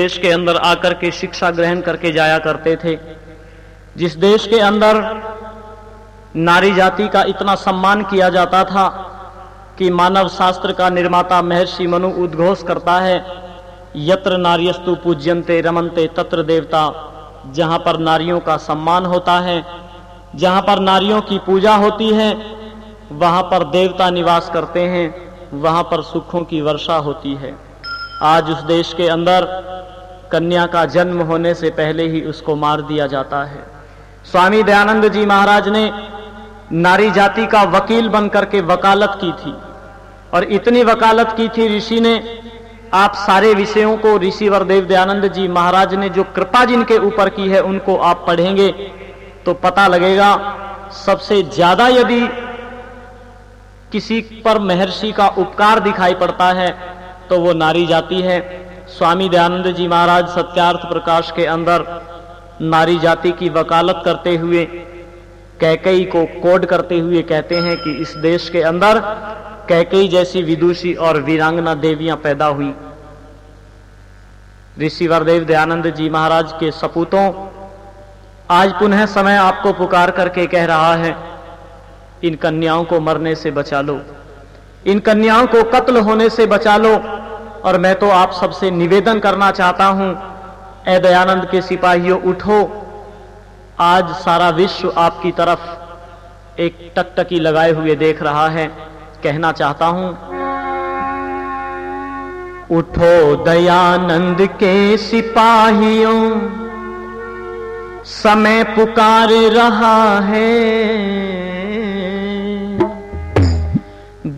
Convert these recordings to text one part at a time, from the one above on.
देश के अंदर आकर के शिक्षा ग्रहण करके जाया करते थे। जिस देश के अंदर नारी जाति का इतना सम्मान किया जाता था कि मानव शास्त्र का निर्माता महर्षि मनु उद्घोष करता है, यत्र नार्यस्तु पूज्यंते रमनते तत्र देवता, जहाँ पर नारियों का सम्मान होता है, जहाँ पर नारियों की पूजा होती है, वहाँ पर देवता निवास करते हैं, वहाँ पर सुखों की वर्षा होती है। आज उस देश के अंदर कन्या का जन्म होने से पहले ही उसको मार दिया जाता है। स्वामी दयानंद जी महाराज ने नारी जाति का वकील बनकर के वकालत की थी और इतनी वकालत की थी ऋषि ने, आप सारे विषयों को, ऋषि वरदेव दयानंद जी महाराज ने जो कृपा जिनके ऊपर की है उनको आप पढ़ेंगे तो पता लगेगा, सबसे ज़्यादा यदि किसी पर महर्षि का उपकार दिखाई पड़ता है तो वो नारी जाति है। स्वामी दयानंद जी महाराज सत्यार्थ प्रकाश के अंदर नारी जाति की वकालत करते हुए कैकई को कोड करते हुए कहते हैं कि इस देश के अंदर कैकई जैसी विदुषी और वीरांगना देवियाँ पैदा हुई। ऋषि वरदेव दयानंद जी महाराज के सपूतों, आज पुनः समय आपको पुकार करके कह रहा है, इन कन्याओं को मरने से बचा लो। इन कन्याओं को कत्ल होने से बचा लो। और मैं तो आप सबसे निवेदन करना चाहता हूँ, ए दयानंद के सिपाहियों, उठो। आज सारा विश्व आपकी तरफ़ एक टकटकी लगाए हुए देख रहा है। कहना चाहता हूँ, उठो दयानंद के सिपाहियों। समय पुकार रहा है।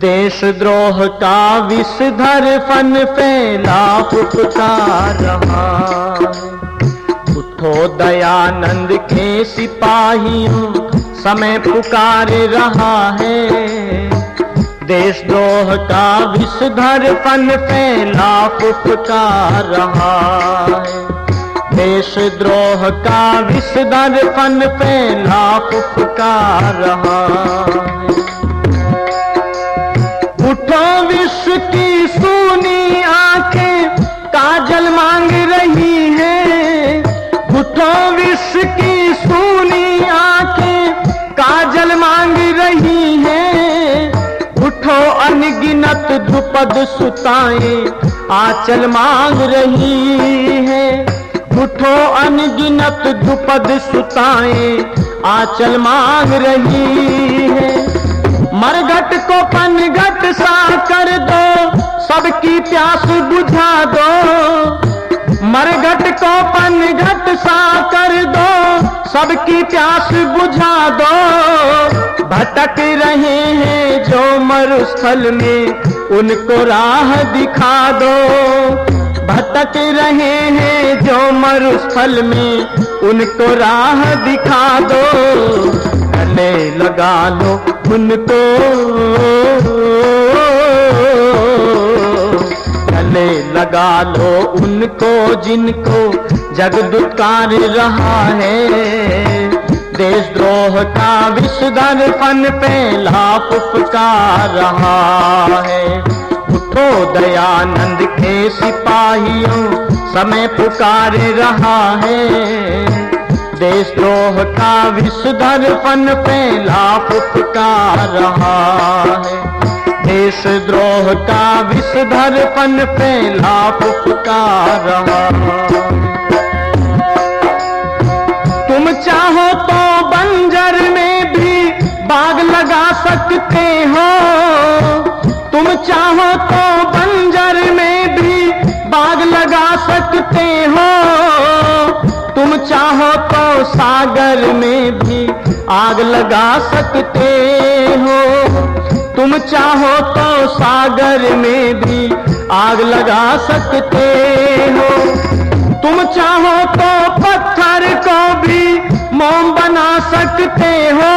देशद्रोह का विषधर फन फैला पुकार रहा। उठो दयानंद के सिपाहियों समय पुकार रहा है। देशद्रोह का विषधर फन फैला पुकार रहा है। देशद्रोह का विषधर फन फैला पुकार रहा है। विश्व की सुनी आँखें काजल मांग रही है। उठो विश्व की सुनी आँखें काजल मांग रही है। उठो अनगिनत ध्रुपद सुताएँ, आंचल मांग रही है। उठो अनगिनत ध्रुपद सुताएँ, आंचल मांग रही है। मरघट को पनघट सा कर दो, सबकी प्यास बुझा दो। मरघट को पनघट सा कर दो, सबकी प्यास बुझा दो। भटक रहे हैं जो मरुस्थल में, उनको राह दिखा दो। भटक रहे हैं जो मरुस्थल में, उनको राह दिखा दो। गले लगा लो उनको। गले लगा लो उनको जिनको जग दुत्कार रहा है। देशद्रोह का विषधर फन पहला पुकार रहा है। उठो दयानंद के सिपाहियों, समय पुकार रहा है। देशद्रोह का विषधर फन पहला पुकार रहा है। देशद्रोह का विषधर फन पहला पुकार रहा तुम चाहो तो बंजर में भी बाग लगा सकते हो। तुम चाहो तो बंजर में भी बाग लगा सकते हो। तुम चाहो तो सागर में भी आग लगा सकते हो। तुम चाहो तो सागर में भी आग लगा सकते हो। तुम चाहो तो पत्थर को भी मोम बना सकते हो।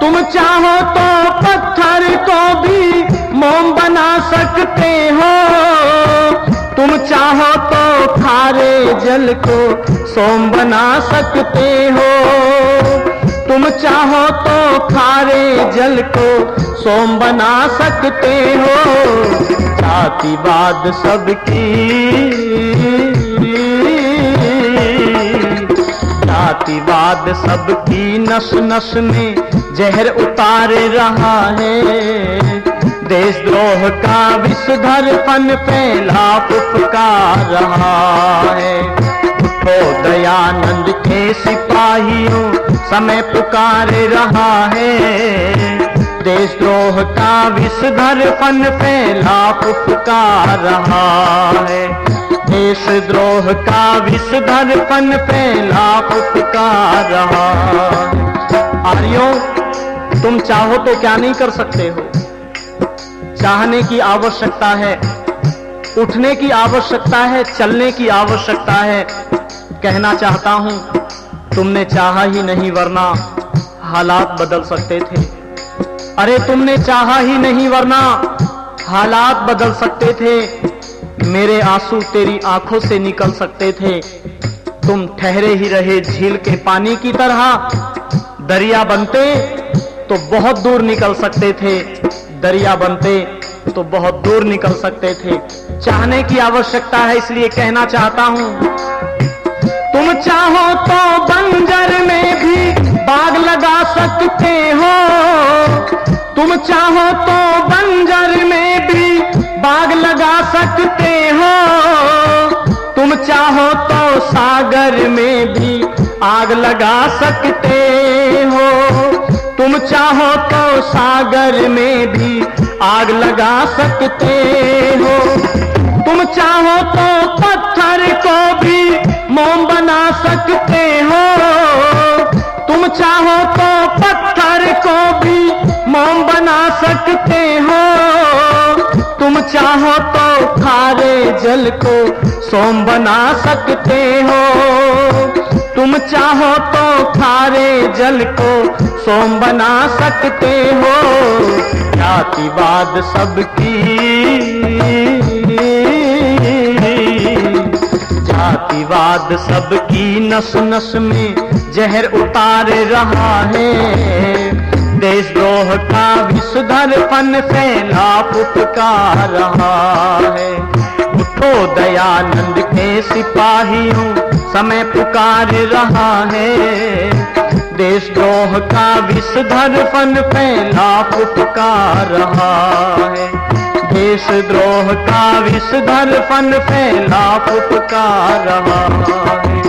तुम चाहो तो पत्थर को भी मोम बना सकते हो। तुम चाहो तो खारे जल को सोम बना सकते हो। तुम चाहो तो खारे जल को सोम बना सकते हो। जातिवाद सबकी। जातिवाद सबकी नस नस में जहर उतार रहा है। देशद्रोह का विषधर फन फैला पुकार रहा है। उठो दयानंद के सिपाहियों, समय पुकार रहा है। देशद्रोह का विषधर फन फैला पुकार रहा है। देशद्रोह का विषधर फन फैला पुकार रहा आर्यों, तुम चाहो तो क्या नहीं कर सकते हो? चाहने की आवश्यकता है, उठने की आवश्यकता है, चलने की आवश्यकता है। कहना चाहता हूँ, तुमने चाहा ही नहीं वरना हालात बदल सकते थे। अरे तुमने चाहा ही नहीं वरना हालात बदल सकते थे। मेरे आँसू तेरी आँखों से निकल सकते थे। तुम ठहरे ही रहे झील के पानी की तरह। दरिया बनते तो बहुत दूर निकल सकते थे। दरिया बनते तो बहुत दूर निकल सकते थे। चाहने की आवश्यकता है, इसलिए कहना चाहता हूँ, तुम चाहो तो बंजर में भी बाग लगा सकते हो। तुम चाहो तो बंजर में भी बाग लगा सकते हो। तुम चाहो तो सागर में भी आग लगा सकते हो। तुम चाहो तो सागर में भी आग लगा सकते हो। तुम चाहो तो पत्थर को भी मोम बना सकते हो। तुम चाहो तो पत्थर को भी मोम बना सकते हो। चाहो तो खारे जल को सोम बना सकते हो। तुम चाहो तो खारे जल को सोम बना सकते हो। जातिवाद सबकी। जातिवाद सबकी नस नस में जहर उतार रहा है। देशद्रोह का विषधर फन फैला पुकार रहा है। उठो दयानंद के सिपाहियों, समय पुकार रहा है। देशद्रोह का विषधर फन फैला पुकार रहा है। देशद्रोह का विषधर फन फैला पुकार रहा है।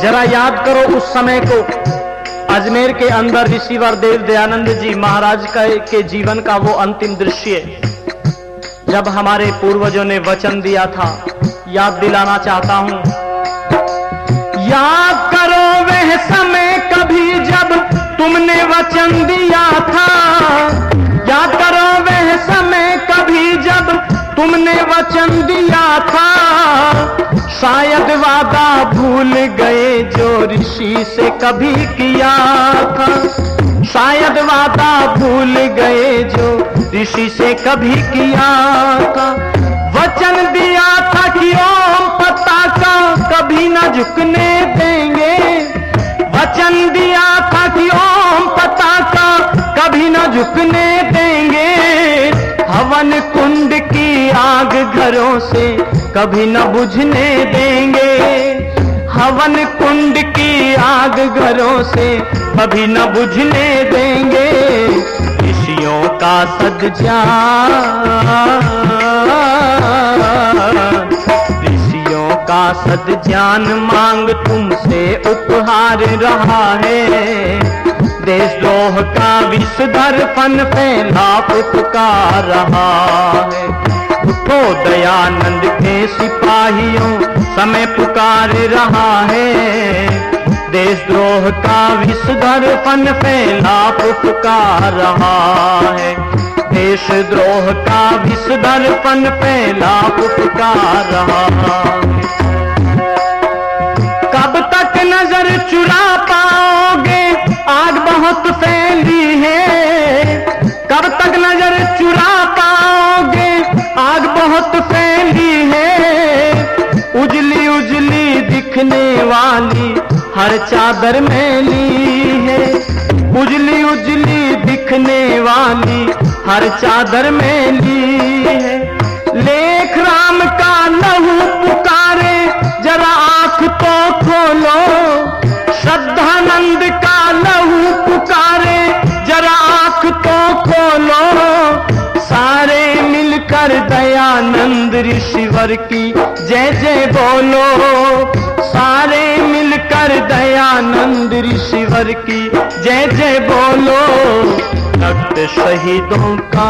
जरा याद करो उस समय को। अजमेर के अंदर ऋषिवर देव दयानंद जी महाराज का के जीवन का वो अंतिम दृश्य जब हमारे पूर्वजों ने वचन दिया था, याद दिलाना चाहता हूँ। याद करो वह समय कभी जब तुमने वचन दिया था। याद करो वह समय कभी तुमने वचन दिया था। शायद वादा भूल गए जो ऋषि से कभी किया था। शायद वादा भूल गए जो ऋषि से कभी किया था। वचन दिया था कि ओम पता का कभी ना झुकने देंगे। वचन दिया था कि ओम आग से कभी न बुझने देंगे। हवन कुंड की आग घरों से कभी न बुझने देंगे। ऋषियों का सदजा ऋषियों का सदजान मांग तुमसे उपहार रहा है। देशद्रोह का विषधर फन फैला पुकार रहा है। उठो दयानंद के सिपाहियों, समय पुकार रहा है। देशद्रोह का विषधर फन फैला, पुकार रहा है। देशद्रोह का विषधर फन फैला, पुकार रहा है। कब तक नज़र चुरा पाओगे नज़र में ली है उजली उजली दिखने वाली, हर चादर में ली है। लेख राम का लहू पुकारे, जरा आँख तो खोलो। श्रद्धानंद का लहू पुकारे, जरा आँख तो खोलो। सारे मिलकर दयानंद ऋषिवर की जय जय बोलो। दयानंद ऋषिवर की जय जय बोलो। रक्त शहीदों का।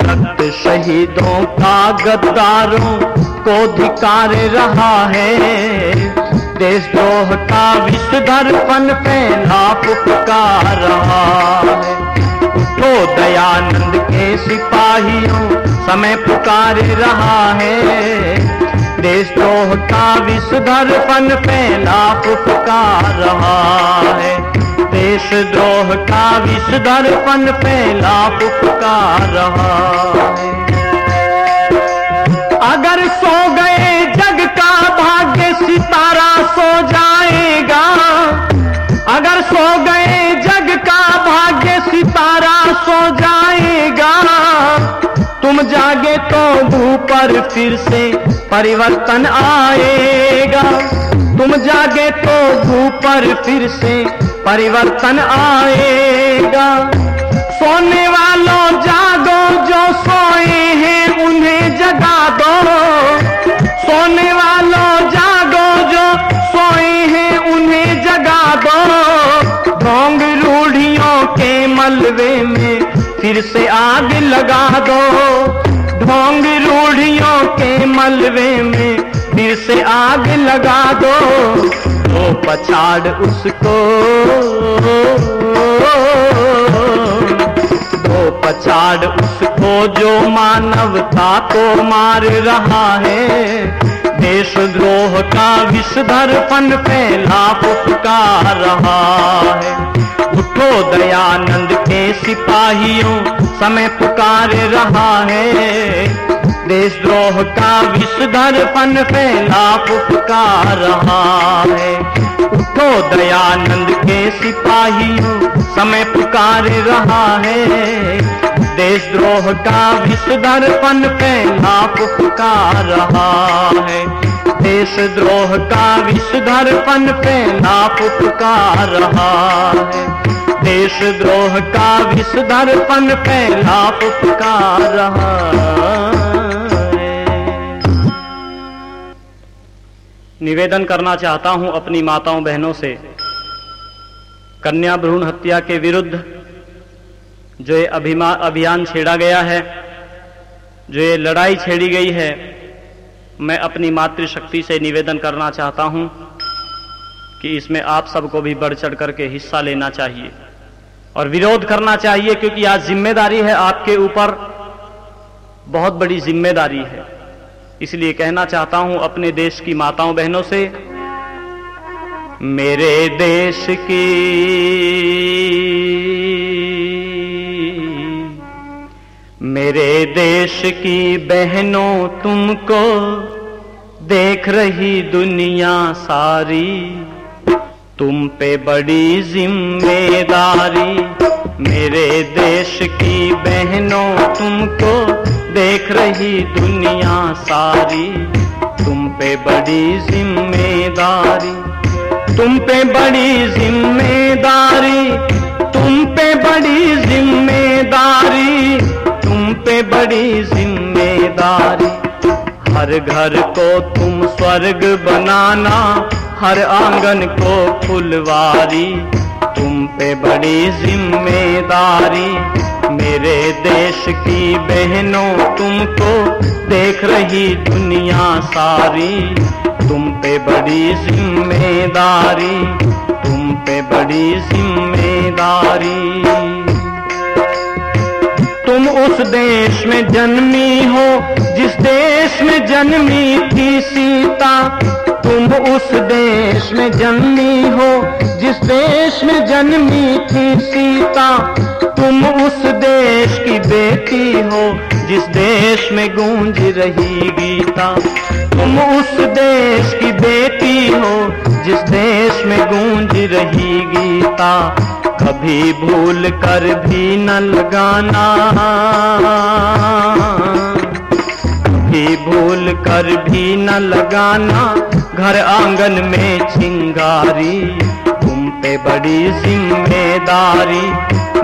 रक्त शहीदों का गद्दारों को धिकार रहा है। देशद्रोह का विश्व दर्पण फैला पुकार रहा है। उठो दयानंद के सिपाहियों, समय पुकार रहा है। देशद्रोह का विश्व दर्पण फैला पुकार रहा है। देशद्रोह का विश्व दर्पण फैला पुकार रहा है। अगर सो गए जग का भाग्य सितारा सो जाएगा। अगर सो गए जग का भाग्य सितारा सो जाएगा। तुम जागे तो भू पर फिर से परिवर्तन आएगा। तुम जागे तो भू पर फिर से परिवर्तन आएगा। सोने वालों, जागो जो सोए हैं, उन्हें जगा दो। सोने वालों, जागो जो सोए हैं, उन्हें जगा दो। ढोंग रूढ़ियों के मलबे में फिर से आग लगा दो। ढोंग रूढ़ियों के मलबे में फिर से आग लगा दो। तो पछाड़ उसको। तो पछाड़ उसको जो मानवता को मार रहा है। देशद्रोह का विष दर्पण फैला पुकार रहा है। उठो दयानंद के सिपाहियों समय पुकार रहा है। देशद्रोह का विष दर्पण फैला पुकार रहा है। उठो दयानंद के सिपाहियों, समय पुकार रहा है। देशद्रोह का विष दर्पण फैला पुकार रहा है। देशद्रोह का विष दर्पण फैला पुकार रहा है। देशद्रोह का विष दर्पण फैला पुकार रहा निवेदन करना चाहता हूँ अपनी माताओं बहनों से, कन्या भ्रूण हत्या के विरुद्ध जो ये अभियान छेड़ा गया है, जो ये लड़ाई छेड़ी गई है मैं अपनी मातृशक्ति से निवेदन करना चाहता हूँ कि इसमें आप सबको भी बढ़ चढ़ करके हिस्सा लेना चाहिए और विरोध करना चाहिए क्योंकि आज ज़िम्मेदारी है आपके ऊपर। बहुत बड़ी ज़िम्मेदारी है। इसलिए कहना चाहता हूँ अपने देश की माताओं बहनों से, मेरे देश की मेरे देश की बहनों तुमको देख रही दुनिया सारी। तुम पे बड़ी ज़िम्मेदारी। मेरे देश की बहनों तुमको देख रही दुनिया सारी। तुम पे बड़ी ज़िम्मेदारी। तुम पे बड़ी ज़िम्मेदारी। तुम पे बड़ी ज़िम्मेदारी। पे बड़ी ज़िम्मेदारी। हर घर को तुम स्वर्ग बनाना, हर आँगन को फुलवारी। तुम पे बड़ी ज़िम्मेदारी, मेरे देश की बहनों तुमको देख रही दुनिया सारी। तुम पे बड़ी ज़िम्मेदारी, तुम पे बड़ी ज़िम्मेदारी। तुम उस देश में जन्मी हो, जिस देश में जन्मी थी सीता। तुम उस देश में जन्मी हो, जिस देश में जन्मी थी सीता। तुम उस देश की बेटी हो, जिस देश में गूंज रही गीता। तुम उस देश की बेटी हो जिस देश में गूंज रही गीता, कभी भूल कर भी न लगाना। कभी भूल कर भी न लगाना, घर आँगन में चिंगारी, तुम पे बड़ी ज़िम्मेदारी।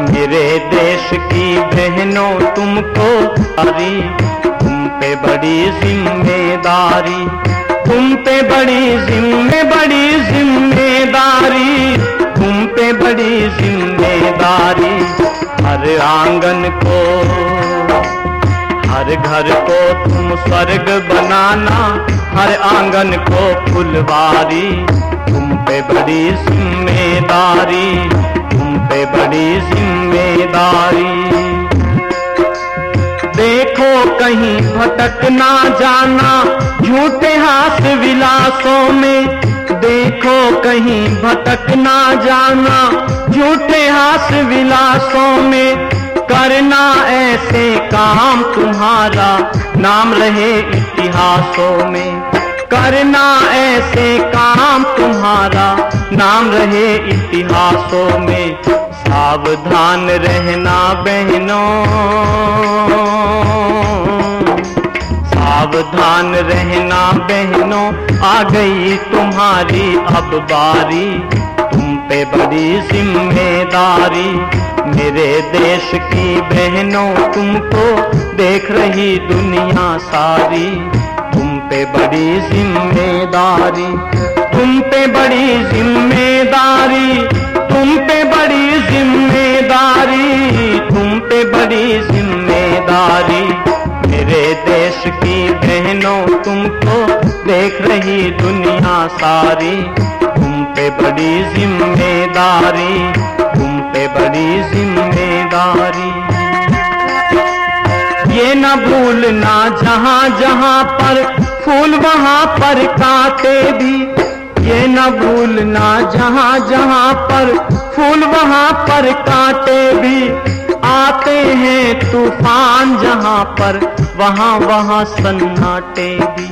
मेरे देश की बहनों, तुमको अरी तुम पे बड़ी ज़िम्मेदारी। तुम पे बड़ी जिम्मे बड़ी ज़िम्मेदारी। तुम पे बड़ी ज़िम्मेदारी। हर आँगन को, हर घर को तुम स्वर्ग बनाना। हर आँगन को फुलवारी। तुम पे बड़ी ज़िम्मेदारी। तुम पे बड़ी ज़िम्मेदारी। देखो कहीं भटक ना जाना, झूठे हाथ विलासों में। देखो कहीं भटक ना जाना, झूठे हाथ विलासों में। करना ऐसे काम तुम्हारा, नाम रहे इतिहासों में। करना ऐसे काम तुम्हारा, नाम रहे इतिहासों में। सावधान रहना बहनों। सावधान रहना बहनों, आ गई तुम्हारी अब बारी। तुम पे बड़ी ज़िम्मेदारी, मेरे देश की बहनों, तुमको देख रही दुनिया सारी। तुम पे बड़ी ज़िम्मेदारी, तुम पे बड़ी ज़िम्मेदारी। तुम पे बड़ी ज़िम्मेदारी, तुम पे बड़ी ज़िम्मेदारी। मेरे देश की बहनों तुमको देख रही दुनिया सारी। तुम पे बड़ी ज़िम्मेदारी, तुम पे बड़ी ज़िम्मेदारी। ये न भूलना जहाँ जहाँ पर, फूल वहाँ पर काटे भी। ये न भूलना जहाँ जहाँ पर फूल वहाँ पर काटे भी आते हैं, तूफ़ान जहाँ पर वहाँ वहाँ सन्नाटे भी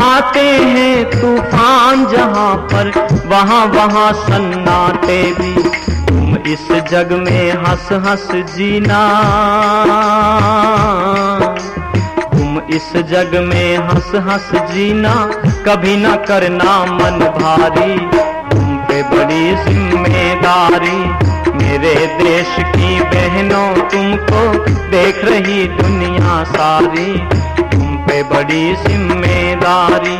आते हैं, तूफ़ान जहाँ पर वहाँ वहाँ सन्नाटे भी। तुम इस जग में हंस हंस जीना। तुम इस जग में हंस हंस जीना, कभी ना करना मन भारी। तुम पे बड़ी ज़िम्मेदारी, मेरे देश की बहनों तुमको देख रही दुनिया सारी। तुम पे बड़ी ज़िम्मेदारी,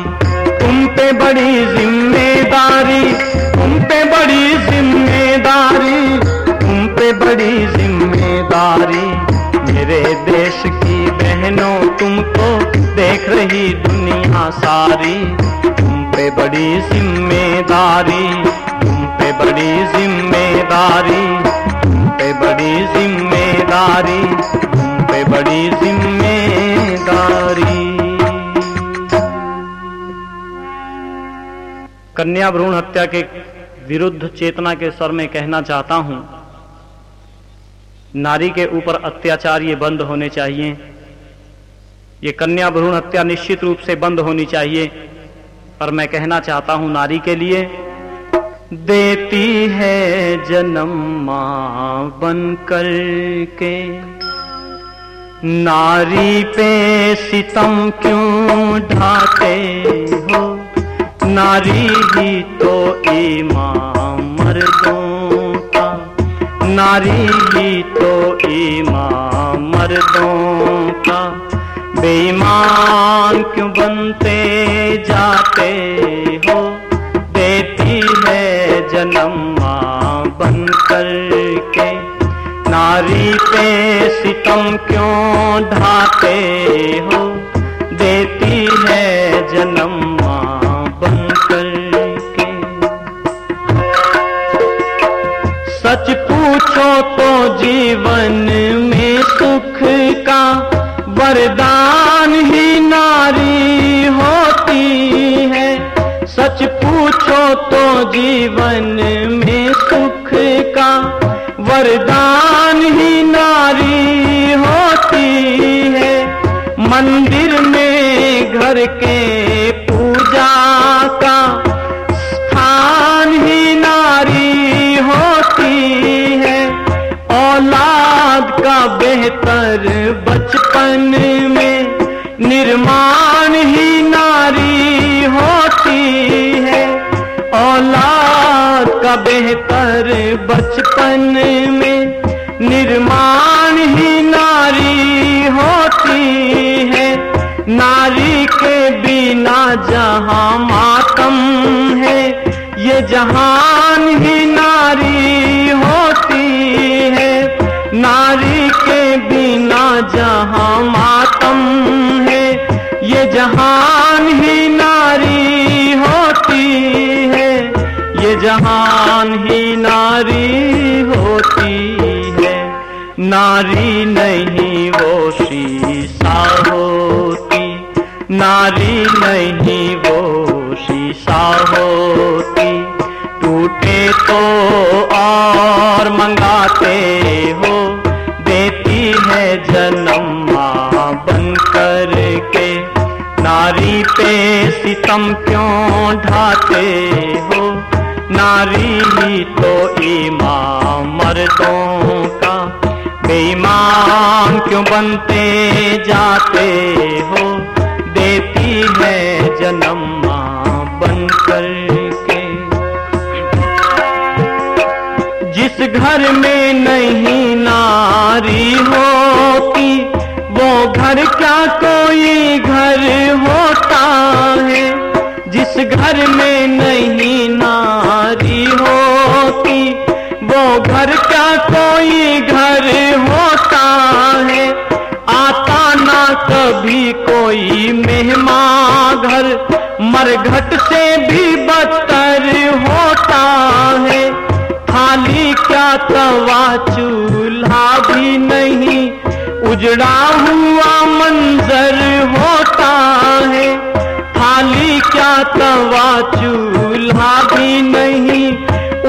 तुम पे बड़ी ज़िम्मेदारी, तुम पे बड़ी ज़िम्मेदारी, तुम पे बड़ी ज़िम्मेदारी। मेरे देश बहनों, तुमको देख रही दुनिया सारी। तुम पे बड़ी ज़िम्मेदारी, तुम पे बड़ी ज़िम्मेदारी, तुम पे बड़ी ज़िम्मेदारी, तुम पे बड़ी ज़िम्मेदारी। कन्या भ्रूण हत्या के विरुद्ध चेतना के स्वर में कहना चाहता हूँ, नारी के ऊपर अत्याचार ये बंद होने चाहिए। ये कन्या भ्रूण हत्या निश्चित रूप से बंद होनी चाहिए। पर मैं कहना चाहता हूँ, नारी के लिए, देती है जन्म माँ बन कर के नारी पे सितम क्यों ढाते हो? नारी ही तो ईमान मर्दों का। नारी ही तो ईमान मर्दों का। बेईमान क्यों बनते जाते हो? देती है जन्म माँ बन कर के। नारी पे सितम क्यों ढाते हो? देती है जन्म जीवन में सुख का वरदान ही नारी होती है। मंदिर में घर के पूजा का स्थान ही नारी होती है। औलाद का बेहतर बचपन में निर्माण का बेहतर बचपन में। निर्माण ही नारी होती है। नारी के बिना जहाँ मातम है। ये जहान नारी नहीं वो शीशा होती। नारी नहीं वो शीशा होती। टूटे तो और मंगाते हो, देती है जन्म माँ बन कर के नारी पे सितम क्यों ढाते हो? नारी ही तो ईमान मर्दों बेईमान क्यों बनते जाते हो? देती है जन्म माँ बन कर के। जिस घर में नहीं नारी होती, वो घर क्या कोई घर होता है? जिस घर में नहीं नारी होती, वो घर क्या कभी कोई मेहमान घर मरघट से भी बदतर होता है। थाली क्या तवा चूल्हा भी नहीं, उजड़ा हुआ मंजर होता है। थाली क्या तवा चूल्हा भी नहीं,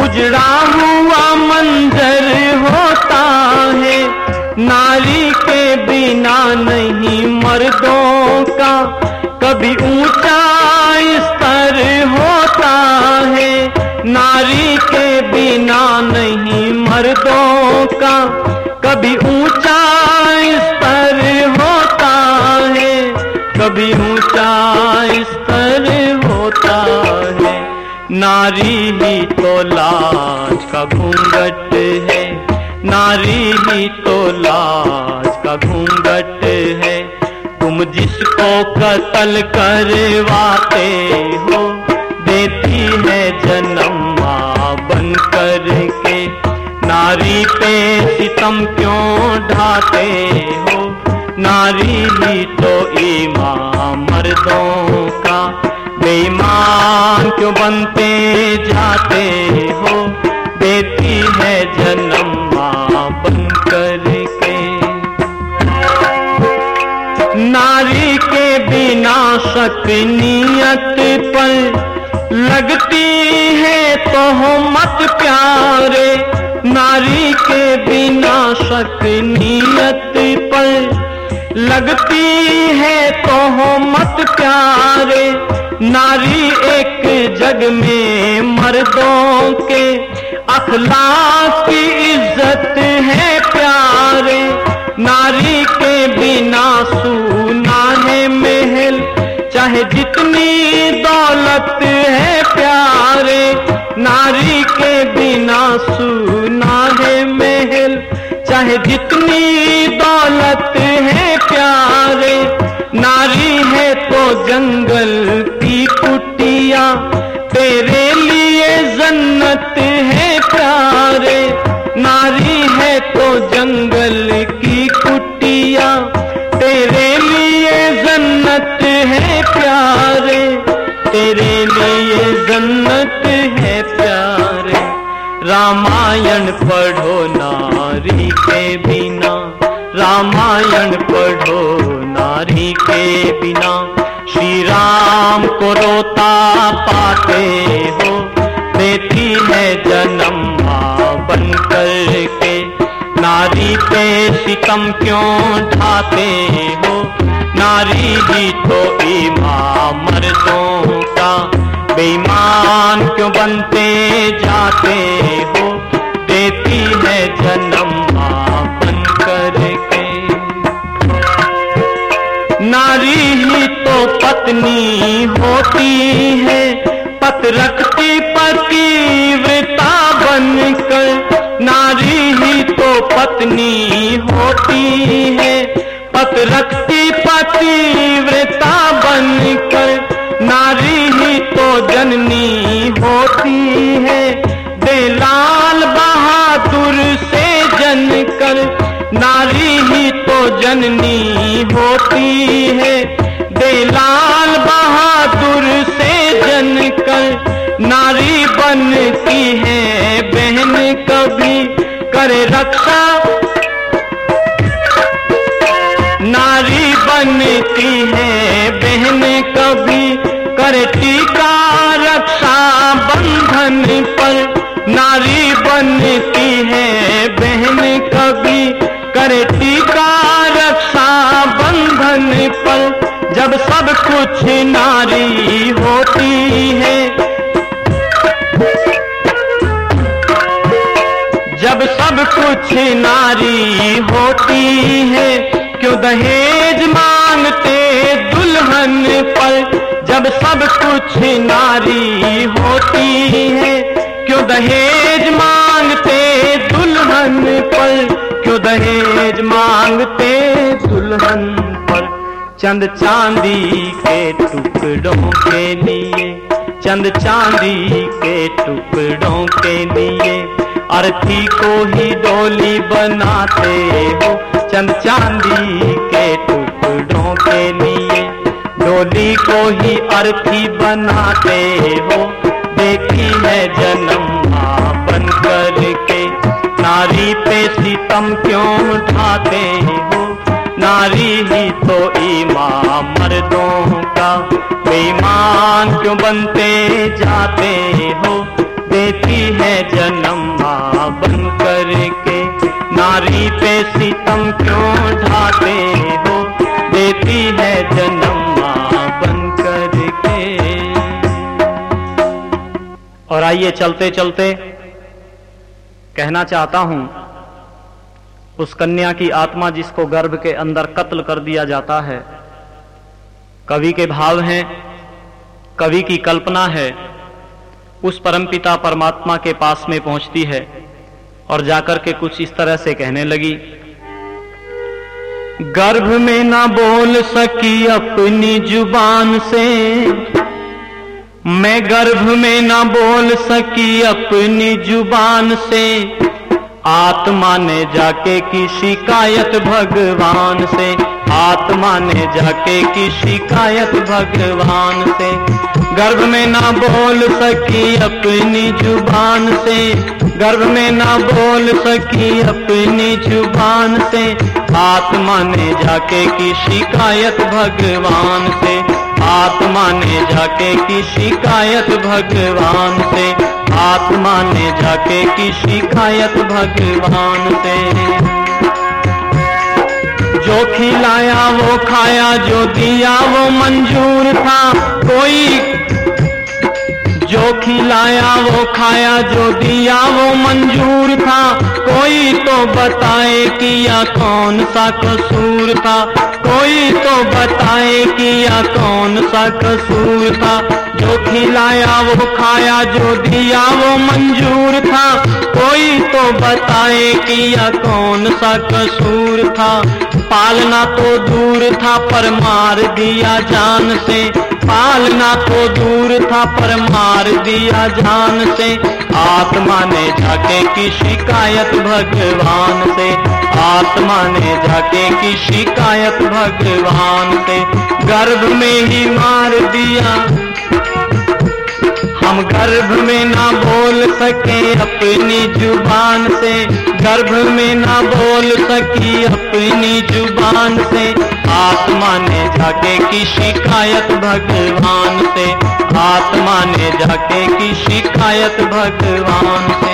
उजड़ा हुआ मंजर होता है। नारी के बिना नहीं मर्दों का कभी ऊँचा स्तर होता है। नारी के बिना नहीं मर्दों का कभी ऊँचा स्तर होता है। कभी ऊँचा स्तर होता है। नारी ही तो लाज का घूंघट है। नारी ही तो लाज का घूंघट है। जिसको कत्ल करवाते हो, देती है जन्म माँ बन कर के नारी पे सितम क्यों ढाते हो? नारी ही तो ईमान मर्दों का। बेईमान क्यों बनते जाते हो? देती है जन्म नियत पर लगती है तो मत प्यारे। नारी के बिना शक नियत पर लगती है तो मत प्यारे। नारी एक जग में मर्दों के अखलाक की इज़्ज़त है प्यारे। नारी के बिना महल चाहे जितनी दौलत है प्यारे। नारी के बिना सुना है महल। चाहे जितनी दौलत है प्यारे। नारी है तो जंगल की कुटिया। तेरे लिए जन्नत है प्यारे। रोता पाते हो। देती है जन्म माँ बन कर के। नारी पे सितम क्यों ढाते हो? नारी भी तो ईमा मर्दों का। बेईमान क्यों बनते जाते हो? देती है जन्म माँ बन कर के। नारी पत्नी होती है, पत रखती पति व्रता बनकर। नारी ही तो पत्नी होती है, पत रखती पति व्रता बनकर। नारी ही तो जननी होती है बेलाल बहादुर से जन कर नारी ही तो जननी करे रक्षा नारी बनती है, बहन कभी करे टीका रक्षा बंधन पर। नारी बनती है, बहन कभी करे टीका रक्षा बंधन पर। जब सब कुछ नारी होती है नारी होती है। क्यों दहेज मांगते दुल्हन पर? जब सब कुछ नारी होती है। क्यों दहेज मांगते दुल्हन पर? क्यों दहेज मांगते दुल्हन पर? चंद चांदी के टुकड़ों के लिए, चंद चांदी के टुकड़ों के लिए अर्थी को ही डोली बनाते हो। चंद चांदी के टुकड़ों के लिए डोली को ही अर्थी बनाते हो। देखी है जन्म बन कर के नारी पे सितम क्यों उठाते हो? नारी ही तो ईमान मर्दों का। बेईमान क्यों बनते जाते हो? देती है जन्म माँ बन कर के नारी पे सितम क्यों ढाते हो? देती है जन्म माँ बन कर के और आइए चलते चलते। कहना चाहता हूँ, उस कन्या की आत्मा जिसको गर्भ के अंदर कत्ल कर दिया जाता है, कवि के भाव हैं, कवि की कल्पना है। उस परमपिता परमात्मा के पास में पहुँचती है और जाकर के कुछ इस तरह से कहने लगी, गर्भ में ना बोल सकी अपनी ज़ुबान से। मैं गर्भ में ना बोल सकी अपनी ज़ुबान से। आत्मा ने जाके की शिकायत भगवान से। आत्मा ने जाके की शिकायत भगवान से। गर्भ में ना बोल सकी अपनी ज़ुबान से। गर्भ में ना बोल सकी अपनी ज़ुबान से। आत्मा ने जाके की शिकायत भगवान से। आत्मा ने जाके की शिकायत भगवान से। आत्मा ने जाके की शिकायत भगवान से। जो खिलाया, वो खाया, जो दिया, वो मंजूर था। कोई जो खिलाया, वो खाया, जो दिया, वो मंजूर था। कोई तो बताए किया कौन सा कसूर था। कोई तो बताए किया कौन सा कसूर था। जो खिलाया, वो खाया, जो दिया, वो मंजूर था। कोई तो बताए किया कौन सा कसूर था। पालना तो दूर था पर मार दिया जान से। पालना तो दूर था पर मार दिया जान से। आत्मा ने जाके की शिकायत भगवान से। आत्मा ने जाके की शिकायत भगवान से। गर्भ में ही मार दिया हम गर्भ में ना बोल सके अपनी ज़ुबान से। गर्भ में ना बोल सकी अपनी ज़ुबान से। आत्मा ने जाके की शिकायत भगवान से। आत्मा ने जाके की शिकायत भगवान से।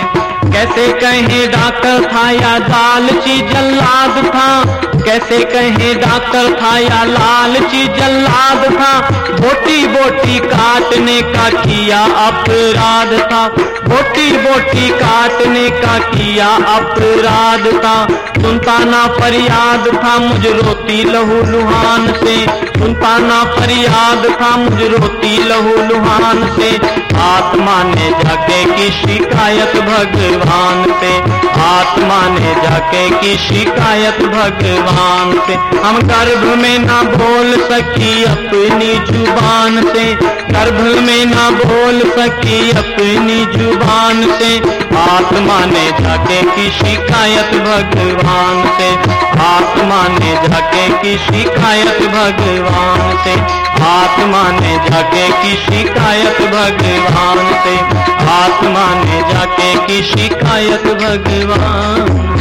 कैसे कहे, डॉक्टर था या लालची जल्लाद था। कैसे कहे डॉक्टर था या लालची जल्लाद था बोटी बोटी काटने का किया अपराध था बोटी बोटी काटने का किया अपराध था। सुनता ना फरियाद था मुझ रोती लहू लुहान से ना फरियाद था मुझ रोती लहू लुहान से आत्मा ने जाके की शिकायत भगवान से आत्मा ने जाके की शिकायत भगवान से हम गर्भ में ना बोल सकी अपनी ज़ुबान से। गर्भ में ना बोल सकी अपनी ज़ुबान से। आत्मा ने जाके की शिकायत भगवान से। आत्मा ने झके की शिकायत भगवान से। आत्मा ने झके की शिकायत भगवान से। आत्मा ने झके की शिकायत भगवान।